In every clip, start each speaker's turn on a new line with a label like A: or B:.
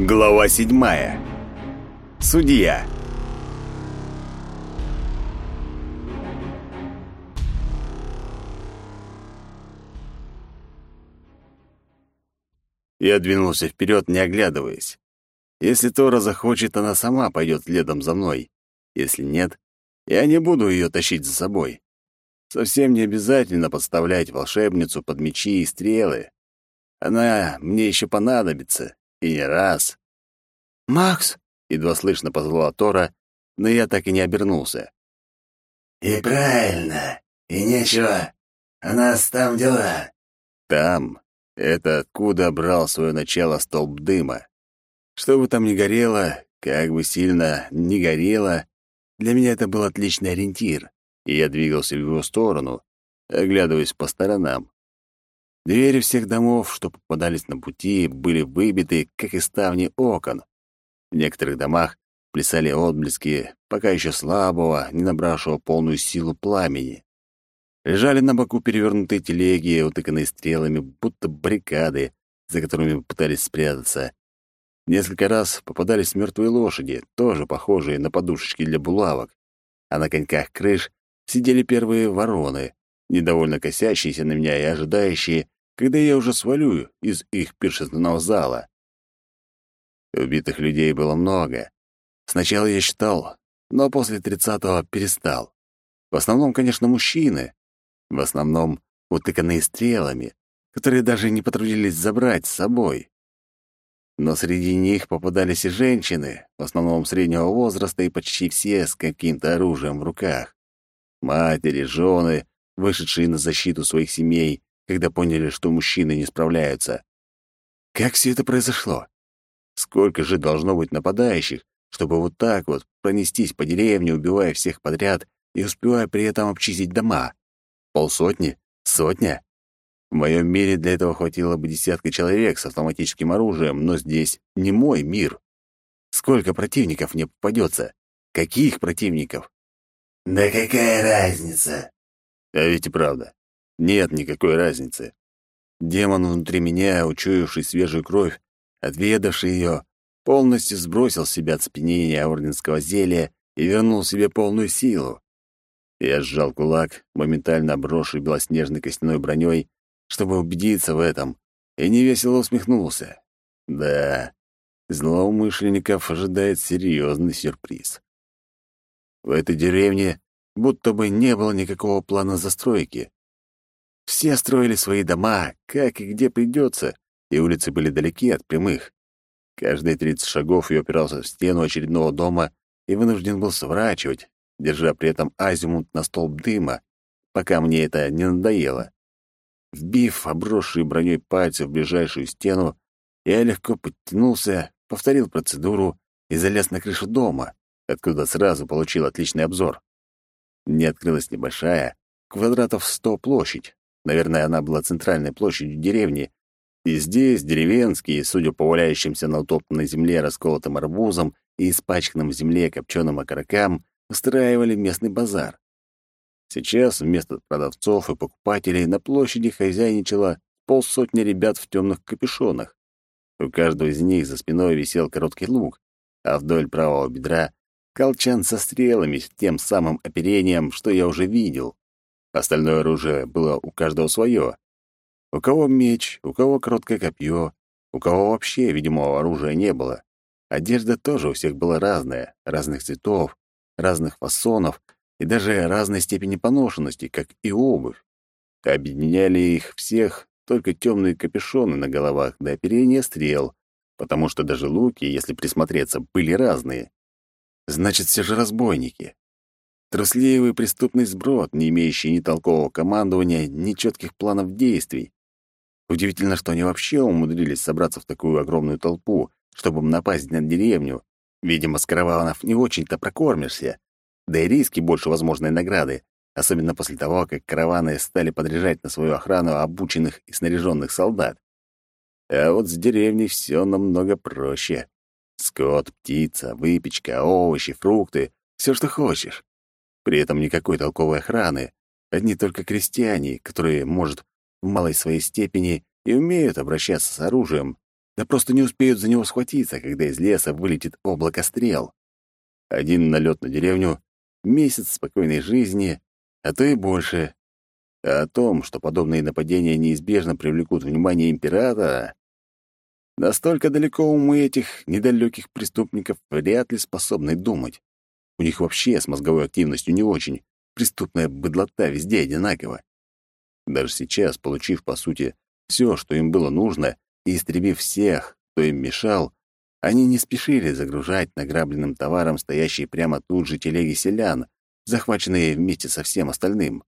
A: Глава седьмая. Судья. Я двинулся вперед, не оглядываясь. Если Тора захочет, она сама пойдет следом за мной. Если нет, я не буду ее тащить за собой. Совсем не обязательно подставлять волшебницу под мечи и стрелы. Она мне еще понадобится, и не раз.
B: «Макс!»
A: — едва слышно позвала Тора, но я так и не обернулся.
C: «И правильно, и нечего. У нас там дела».
A: «Там» — это откуда брал свое начало столб дыма. Что бы там ни горело, как бы сильно ни горело, для меня это был отличный ориентир, и я двигался в его сторону, оглядываясь по сторонам. Двери всех домов, что попадались на пути, были выбиты, как и ставни окон. В некоторых домах плясали отблески, пока еще слабого, не набравшего полную силу пламени. Лежали на боку перевернутые телеги, утыканные стрелами, будто баррикады, за которыми пытались спрятаться. Несколько раз попадались мертвые лошади, тоже похожие на подушечки для булавок. А на коньках крыш сидели первые вороны, недовольно косящиеся на меня и ожидающие, когда я уже свалю из их пиршественного зала. Убитых людей было много. Сначала я считал, но после тридцатого перестал. В основном, конечно, мужчины. В основном утыканные стрелами, которые даже не потрудились забрать с собой. Но среди них попадались и женщины, в основном среднего возраста и почти все с каким-то оружием в руках. Матери, жены, вышедшие на защиту своих семей, когда поняли, что мужчины не справляются. Как все это произошло? Сколько же должно быть нападающих, чтобы вот так вот пронестись по деревне, убивая всех подряд и успевая при этом обчистить дома? Полсотни? Сотня? В моем мире для этого хватило бы десятка человек с автоматическим оружием, но здесь не мой мир. Сколько противников мне попадется? Каких противников?
C: Да какая разница?
A: А ведь и правда. Нет никакой разницы. Демон внутри меня, учуявший свежую кровь, отведавший ее, полностью сбросил с себя цепенение орденского зелья и вернул себе полную силу. Я сжал кулак, моментально обросший белоснежной костяной броней, чтобы убедиться в этом, и невесело усмехнулся. Да, злоумышленников ожидает серьезный сюрприз. В этой деревне будто бы не было никакого плана застройки. Все строили свои дома, как и где придется, и улицы были далеки от прямых. Каждые 30 шагов я опирался в стену очередного дома и вынужден был сворачивать, держа при этом азимут на столб дыма, пока мне это не надоело. Вбив обросшие броней пальцы в ближайшую стену, я легко подтянулся, повторил процедуру и залез на крышу дома, откуда сразу получил отличный обзор. Мне открылась небольшая, квадратов сто площадь. Наверное, она была центральной площадью деревни, и здесь деревенские, судя по валяющимся на утоптанной земле расколотым арбузом и испачканным в земле копченым окорокам, устраивали местный базар. Сейчас вместо продавцов и покупателей на площади хозяйничало полсотни ребят в темных капюшонах. У каждого из них за спиной висел короткий лук, а вдоль правого бедра — колчан со стрелами с тем самым оперением, что я уже видел. Остальное оружие было у каждого свое. У кого меч, у кого короткое копье, у кого вообще видимого оружия не было. Одежда тоже у всех была разная, разных цветов, разных фасонов и даже разной степени поношенности, как и обувь. Объединяли их всех только темные капюшоны на головах до оперения стрел, потому что даже луки, если присмотреться, были разные. Значит, все же разбойники. Трусливый преступный сброд, не имеющий ни толкового командования, ни четких планов действий. Удивительно, что они вообще умудрились собраться в такую огромную толпу, чтобы напасть на деревню. Видимо, с караванов не очень-то прокормишься. Да и риски больше возможной награды, особенно после того, как караваны стали подряжать на свою охрану обученных и снаряженных солдат. А вот с деревней все намного проще. Скот, птица, выпечка, овощи, фрукты — все, что хочешь. При этом никакой толковой охраны. Одни только крестьяне, которые, может, в малой своей степени и умеют обращаться с оружием, да просто не успеют за него схватиться, когда из леса вылетит облако стрел. Один налет на деревню, месяц спокойной жизни, а то и больше. А о том, что подобные нападения неизбежно привлекут внимание императора, настолько далеко умы этих недалеких преступников вряд ли способны думать. У них вообще с мозговой активностью не очень. Преступная быдлота везде одинакова. Даже сейчас, получив, по сути, все, что им было нужно, и истребив всех, кто им мешал, они не спешили загружать награбленным товаром стоящие прямо тут же телеги селян, захваченные вместе со всем остальным.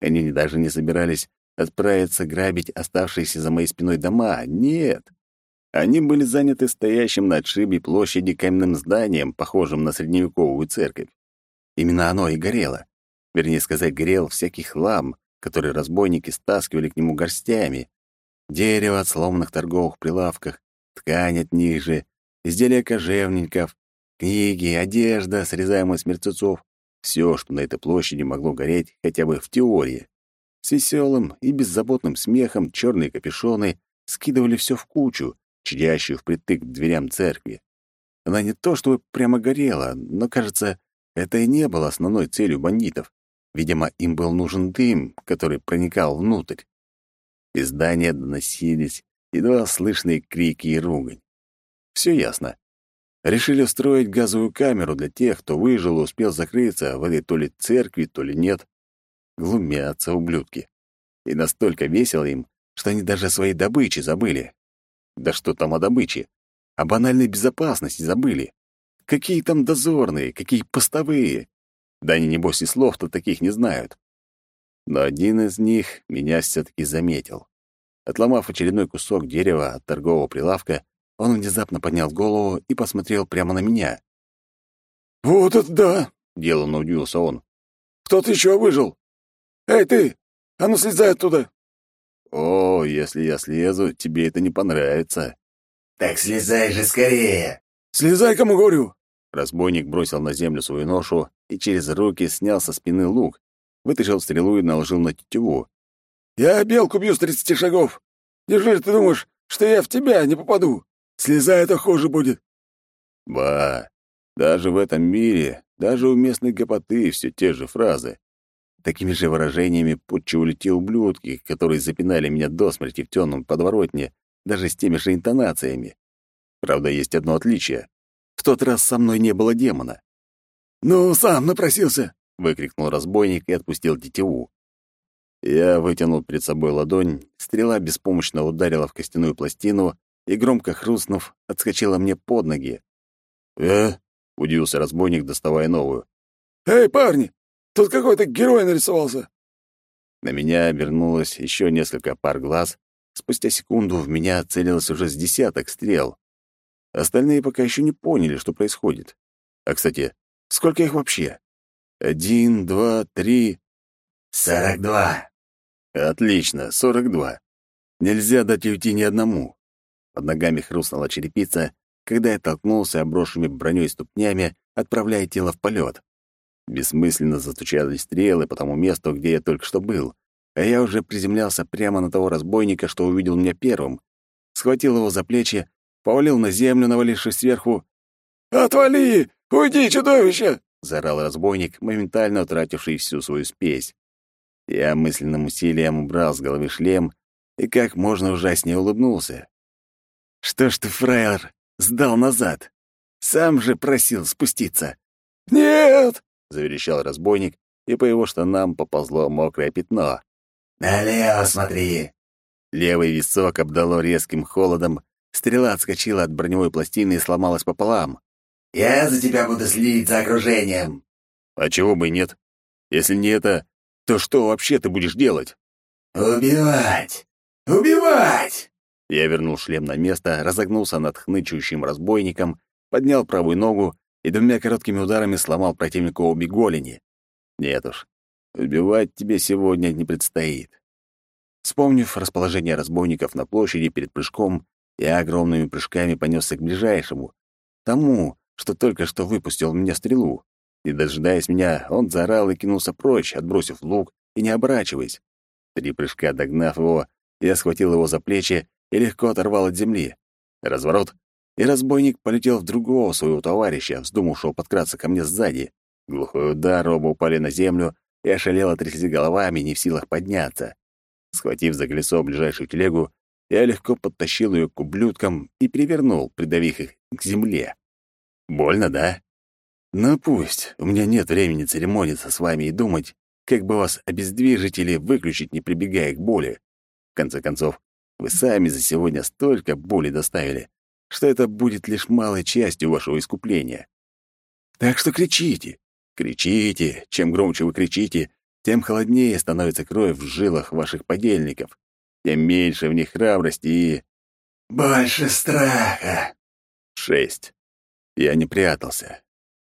A: Они даже не собирались отправиться грабить оставшиеся за моей спиной дома. Нет. Они были заняты стоящим на отшибе площади каменным зданием, похожим на средневековую церковь. Именно оно и горело. Вернее сказать, горел всякий хлам, который разбойники стаскивали к нему горстями. Дерево от сломанных торговых прилавках, ткань от них же, изделия кожевников, книги, одежда, срезаемая с мертвецов. Все, что на этой площади могло гореть хотя бы в теории. С веселым и беззаботным смехом черные капюшоны скидывали все в кучу, чадящую впритык к дверям церкви. Она не то чтобы прямо горела, но, кажется, это и не было основной целью бандитов. Видимо, им был нужен дым, который проникал внутрь. Из здания доносились едва слышные крики и ругань. Все ясно. Решили устроить газовую камеру для тех, кто выжил и успел закрыться в этой то ли церкви, то ли нет. Глумятся ублюдки. И настолько весело им, что они даже о своей добыче забыли. Да что там о добыче? О банальной безопасности забыли. Какие там дозорные, какие постовые. Да они, небось, и слов-то таких не знают. Но один из них меня все-таки заметил. Отломав очередной кусок дерева от торгового прилавка, он внезапно поднял голову и посмотрел прямо на меня.
B: «Вот это да!» — деланно удивился он. «Кто-то еще выжил! Эй, ты! А ну слезай оттуда!»
A: «О, если я слезу, тебе это не понравится».
C: «Так слезай же скорее!»
B: «Слезай, кому говорю!»
A: Разбойник бросил на землю свою ношу и через руки снял со спины лук, вытащил стрелу и наложил на тетиву.
B: «Я белку бью с тридцати шагов! Неужели ты думаешь, что я в тебя не попаду? Слезай, это хуже будет!»
A: Ба, даже в этом мире, даже у местной гопоты все те же фразы. Такими же выражениями подчивали те ублюдки, которые запинали меня до смерти в темном подворотне, даже с теми же интонациями. Правда, есть одно отличие. В тот раз со мной не было демона.
B: «Ну, сам напросился!»
A: — выкрикнул разбойник и отпустил тетиву. Я вытянул перед собой ладонь, стрела беспомощно ударила в костяную пластину и, громко хрустнув, отскочила мне под ноги.
B: «Э?»
A: — удивился разбойник, доставая новую.
B: «Эй, парни, тут какой-то герой нарисовался!»
A: На меня обернулось еще несколько пар глаз. Спустя секунду в меня целилось уже с десяток стрел. Остальные пока еще не поняли, что происходит. А, кстати, сколько их вообще? Один, два, три...
C: «Сорок два».
A: Отлично, сорок два. Нельзя дать уйти ни одному. Под ногами хрустнула черепица, когда я толкнулся обросшими броней ступнями, отправляя тело в полет. Бессмысленно застучали стрелы по тому месту, где я только что был, а я уже приземлялся прямо на того разбойника, что увидел меня первым. Схватил его за плечи повалил на землю, навалившись сверху.
B: «Отвали! Уйди, чудовище!»
A: — заорал разбойник, моментально утративший всю свою спесь. Я мысленным усилием убрал с головы шлем и как можно ужаснее улыбнулся. «Что ж ты, фраер, сдал назад? Сам же просил спуститься».
B: «Нет!»
A: — заверещал разбойник, и по его штанам поползло мокрое пятно.
C: «Налево смотри!»
A: Левый висок обдало резким холодом, Стрела отскочила от броневой пластины и сломалась пополам.
C: «Я за тебя буду следить за окружением».
A: «А чего бы и нет? Если не это, то что вообще ты будешь делать?»
C: «Убивать! Убивать!»
A: Я вернул шлем на место, разогнулся над хнычущим разбойником, поднял правую ногу и двумя короткими ударами сломал противнику обе голени. Нет уж, убивать тебе сегодня не предстоит. Вспомнив расположение разбойников на площади перед прыжком, я огромными прыжками понесся к ближайшему, тому, что только что выпустил в меня стрелу. И, дожидаясь меня, он заорал и кинулся прочь, отбросив лук и не оборачиваясь. Три прыжка догнав его, я схватил его за плечи и легко оторвал от земли. Разворот, и разбойник полетел в другого своего товарища, вздумавшего подкраться ко мне сзади. Глухой удар, оба упали на землю и ошалело трясли головами, не в силах подняться. Схватив за колесо ближайшую телегу, я легко подтащил ее к ублюдкам и перевернул, придавив их к земле. Больно, да? Ну пусть, у меня нет времени церемониться с вами и думать, как бы вас обездвижить или выключить, не прибегая к боли. В конце концов, вы сами за сегодня столько боли доставили, что это будет лишь малой частью вашего искупления. Так что кричите, кричите. Чем громче вы кричите, тем холоднее становится кровь в жилах ваших подельников, тем меньше в них храбрости и...
C: «Больше страха!»
A: Шесть. Я не прятался.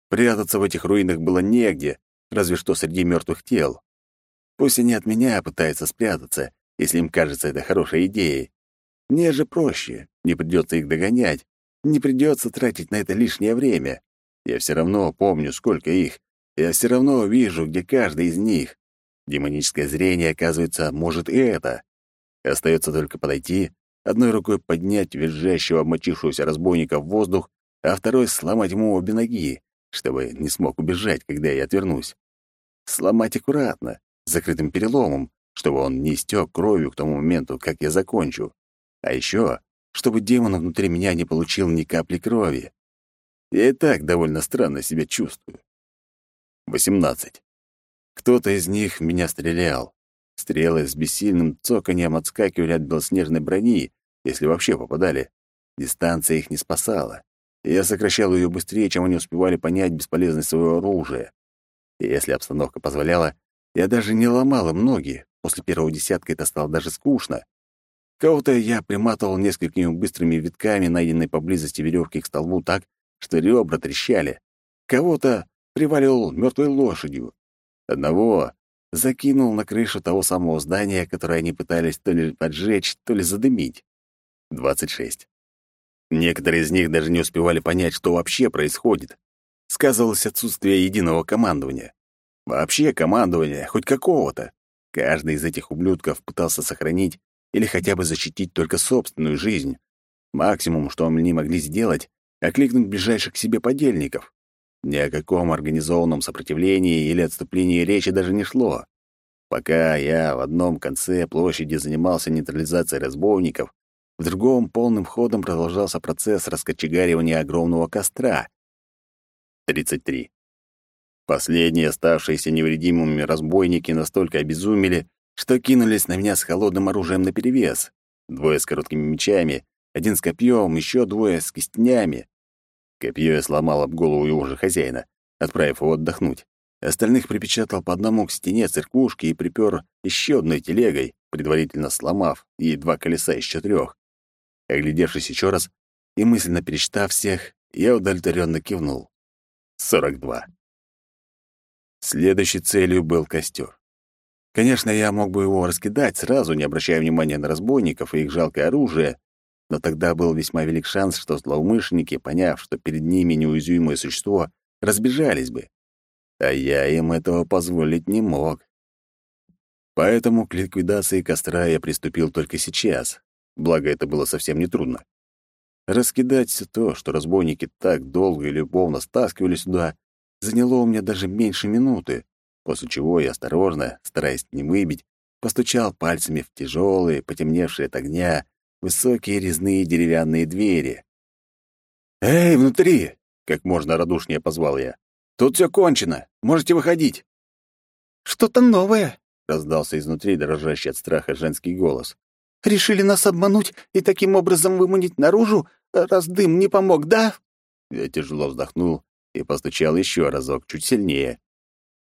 A: Прятаться в этих руинах было негде, разве что среди мертвых тел. Пусть они от меня пытаются спрятаться, если им кажется это хорошей идеей. Мне же проще, не придется их догонять, не придется тратить на это лишнее время. Я все равно помню, сколько их. Я все равно вижу, где каждый из них. Демоническое зрение, оказывается, может и это. Остается только подойти, одной рукой поднять визжащего, обмочившегося разбойника в воздух, а второй сломать ему обе ноги, чтобы не смог убежать, когда я отвернусь. Сломать аккуратно, закрытым переломом, чтобы он не истек кровью к тому моменту, как я закончу. А еще, чтобы демон внутри меня не получил ни капли крови. Я и так довольно странно себя чувствую. 18. Кто-то из них меня стрелял. Стрелы с бессильным цоканьем отскакивали от белоснежной брони, если вообще попадали. Дистанция их не спасала. Я сокращал ее быстрее, чем они успевали понять бесполезность своего оружия. И если обстановка позволяла, я даже не ломал им ноги. После первого десятка это стало даже скучно. Кого-то я приматывал несколькими быстрыми витками, найденной поблизости веревки к столбу так, что ребра трещали. Кого-то привалил мертвой лошадью. Одного закинул на крышу того самого здания, которое они пытались то ли поджечь, то ли задымить. 26. Некоторые из них даже не успевали понять, что вообще происходит. Сказывалось отсутствие единого командования. Вообще командования, хоть какого-то. Каждый из этих ублюдков пытался сохранить или хотя бы защитить только собственную жизнь. Максимум, что они могли сделать, окликнуть ближайших к себе подельников. Ни о каком организованном сопротивлении или отступлении речи даже не шло. Пока я в одном конце площади занимался нейтрализацией разбойников, в другом полным ходом продолжался процесс раскочегаривания огромного костра. 33. Последние оставшиеся невредимыми разбойники настолько обезумели, что кинулись на меня с холодным оружием наперевес. Двое с короткими мечами, один с копьем, еще двое с кистнями. Копье я сломал об голову его же хозяина, отправив его отдохнуть. Остальных припечатал по одному к стене циркушки и припер еще одной телегой, предварительно сломав ей два колеса из четырех. Оглядевшись еще раз и мысленно пересчитав всех, я удовлетворенно кивнул. 42. Следующей целью был костер. Конечно, я мог бы его раскидать сразу, не обращая внимания на разбойников и их жалкое оружие, но тогда был весьма велик шанс, что злоумышленники, поняв, что перед ними неуязвимое существо, разбежались бы. А я им этого позволить не мог. Поэтому к ликвидации костра я приступил только сейчас, благо это было совсем нетрудно. Раскидать все то, что разбойники так долго и любовно стаскивали сюда, заняло у меня даже меньше минуты, после чего я осторожно, стараясь не выбить, постучал пальцами в тяжелые, потемневшие от огня, высокие резные деревянные двери. «Эй, внутри!» — как можно радушнее позвал я. «Тут все кончено. Можете выходить».
D: «Что-то новое», —
A: раздался изнутри дрожащий от страха женский голос.
D: «Решили нас обмануть и таким образом выманить наружу, раз дым не помог, да?»
A: Я тяжело вздохнул и постучал еще разок, чуть сильнее.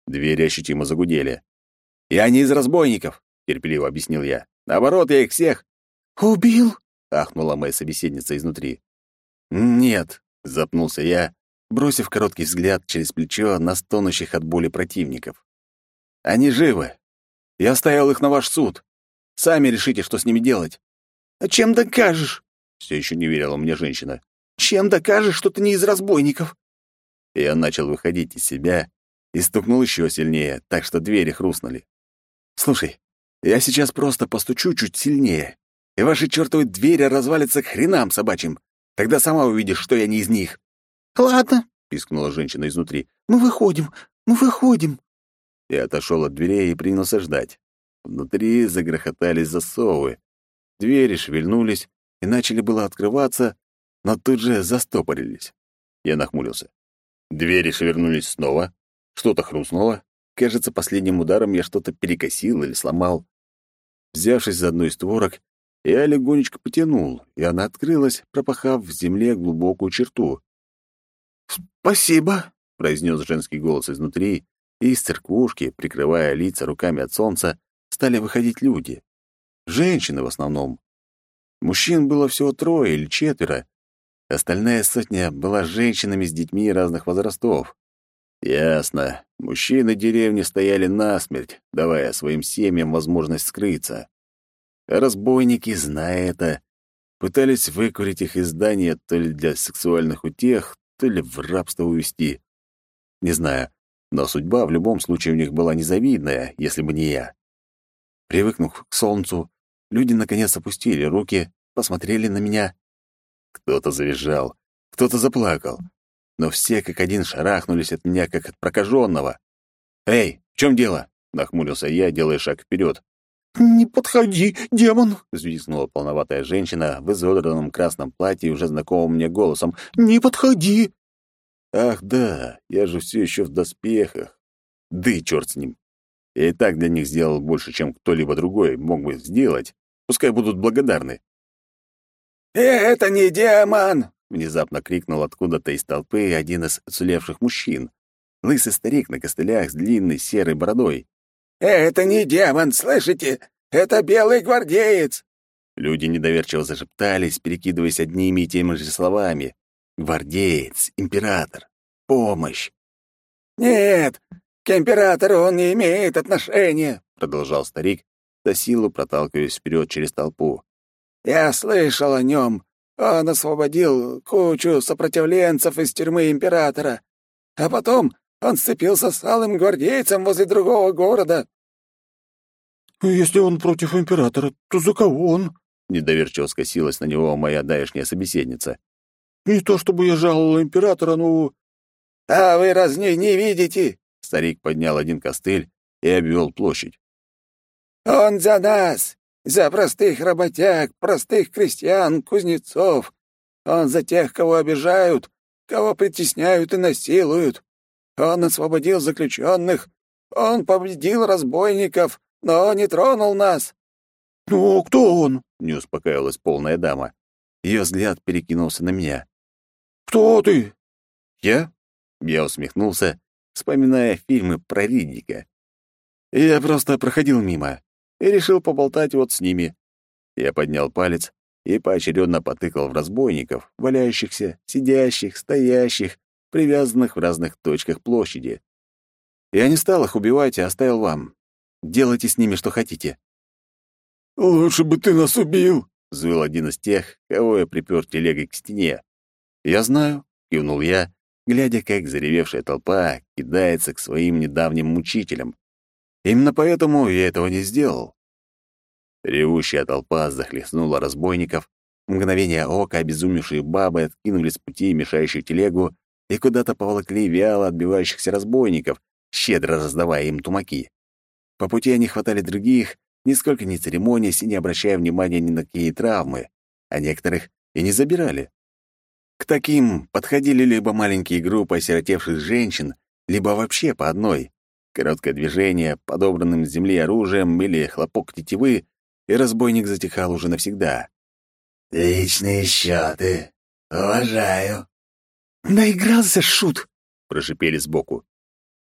A: Двери ощутимо загудели. «Я не из разбойников», — терпеливо объяснил я. «Наоборот, я их всех
D: «Убил?»
A: — ахнула моя собеседница изнутри. «Нет», — запнулся я, бросив короткий взгляд через плечо на стонущих от боли противников. «Они живы. Я оставил их на ваш суд. Сами решите, что с ними делать».
D: «А чем докажешь?»
A: — все еще не верила мне женщина.
D: «Чем докажешь, что ты не из разбойников?»
A: Я начал выходить из себя и стукнул еще сильнее, так что двери хрустнули. «Слушай, я сейчас просто постучу чуть сильнее, и ваши чертовы двери развалятся к хренам собачьим. Тогда сама увидишь, что я не из них».
D: «Ладно», —
A: пискнула женщина изнутри.
D: «Мы выходим, мы выходим».
A: Я отошел от дверей и принялся ждать. Внутри загрохотали засовы. Двери шевельнулись и начали было открываться, но тут же застопорились. Я нахмурился. Двери шевельнулись снова, что-то хрустнуло. Кажется, последним ударом я что-то перекосил или сломал. Взявшись за одну из створок, я легонечко потянул, и она открылась, пропахав в земле глубокую черту.
D: «Спасибо», —
A: произнес женский голос изнутри, и из церквушки, прикрывая лица руками от солнца, стали выходить люди. Женщины в основном. Мужчин было всего трое или четверо. Остальная сотня была женщинами с детьми разных возрастов. Ясно. Мужчины деревни стояли насмерть, давая своим семьям возможность скрыться. А разбойники, зная это, пытались выкурить их из здания то ли для сексуальных утех, то ли в рабство увести. Не знаю, но судьба в любом случае у них была незавидная, если бы не я. Привыкнув к солнцу, люди наконец опустили руки, посмотрели на меня. Кто-то завизжал, кто-то заплакал, но все как один шарахнулись от меня, как от прокаженного. «Эй, в чем дело?» — нахмурился я, делая шаг вперед.
D: «Не подходи, демон!»
A: — взвизгнула полноватая женщина в изодранном красном платье уже знакомым мне голосом.
D: «Не подходи!»
A: «Ах да, я же все еще в доспехах. Да и черт с ним. Я и так для них сделал больше, чем кто-либо другой мог бы сделать. Пускай будут благодарны».
B: «Э, это не демон!»
A: — внезапно крикнул откуда-то из толпы один из уцелевших мужчин. Лысый старик на костылях с длинной серой бородой.
B: «Это не демон, слышите? Это белый гвардеец!»
A: Люди недоверчиво зашептались, перекидываясь одними и теми же словами. «Гвардеец, император, помощь!»
B: «Нет, к императору он не имеет отношения», —
A: продолжал старик, до силу проталкиваясь вперед через толпу.
B: «Я слышал о нем. Он освободил кучу сопротивленцев из тюрьмы императора. А потом он сцепился с алым гвардейцем возле другого города».
D: «Если он против императора, то за кого он?»
A: Недоверчиво скосилась на него моя давешняя собеседница.
D: «Не то чтобы я жаловал императора, но...»
B: «А вы разве не видите?»
A: Старик поднял один костыль и обвел площадь.
B: «Он за нас! За простых работяг, простых крестьян, кузнецов! Он за тех, кого обижают, кого притесняют и насилуют! Он освободил заключенных! Он победил разбойников, но не тронул нас!»
D: «Ну, кто он?»
A: — не успокаивалась полная дама. Ее взгляд перекинулся на меня.
D: «Кто ты?»
A: «Я?» — я усмехнулся, вспоминая фильмы про Риддика. «Я просто проходил мимо и решил поболтать вот с ними». Я поднял палец и поочередно потыкал в разбойников, валяющихся, сидящих, стоящих, привязанных в разных точках площади. Я не стал их убивать, а оставил вам. Делайте с ними что хотите.
B: «Лучше бы ты нас убил!»
A: — взвыл один из тех, кого я припер телегой к стене. «Я знаю», — кивнул я, глядя, как заревевшая толпа кидается к своим недавним мучителям. Именно поэтому я этого не сделал. Ревущая толпа захлестнула разбойников. В мгновение ока обезумевшие бабы откинули с пути мешающую телегу и куда-то поволокли вяло отбивающихся разбойников, щедро раздавая им тумаки. По пути они хватали других, нисколько не церемонясь и не обращая внимания ни на какие травмы, а некоторых и не забирали. К таким подходили либо маленькие группы осиротевших женщин, либо вообще по одной. Короткое движение, подобранным с земли оружием или хлопок тетивы, и разбойник затихал уже навсегда.
C: «Личные счеты. Уважаю».
D: «Наигрался, шут!»
A: — прошипели сбоку.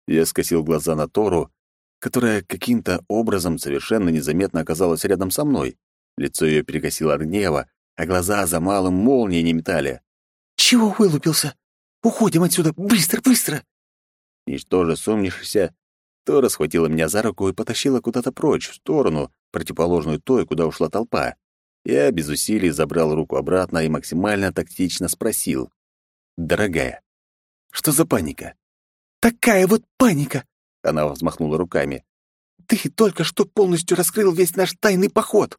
A: Я скосил глаза на Тору, которая каким-то образом совершенно незаметно оказалась рядом со мной. Лицо ее перекосило от гнева, а глаза за малым молнией не метали.
D: «Чего вылупился? Уходим отсюда! Быстро, быстро!»
A: Ничтоже сумнившись, Тора схватила меня за руку и потащила куда-то прочь, в сторону, противоположную той, куда ушла толпа. Я без усилий забрал руку обратно и максимально тактично спросил. «Дорогая, что за паника?»
D: «Такая вот паника!»
A: Она взмахнула руками.
D: «Ты только что полностью раскрыл весь наш тайный поход!»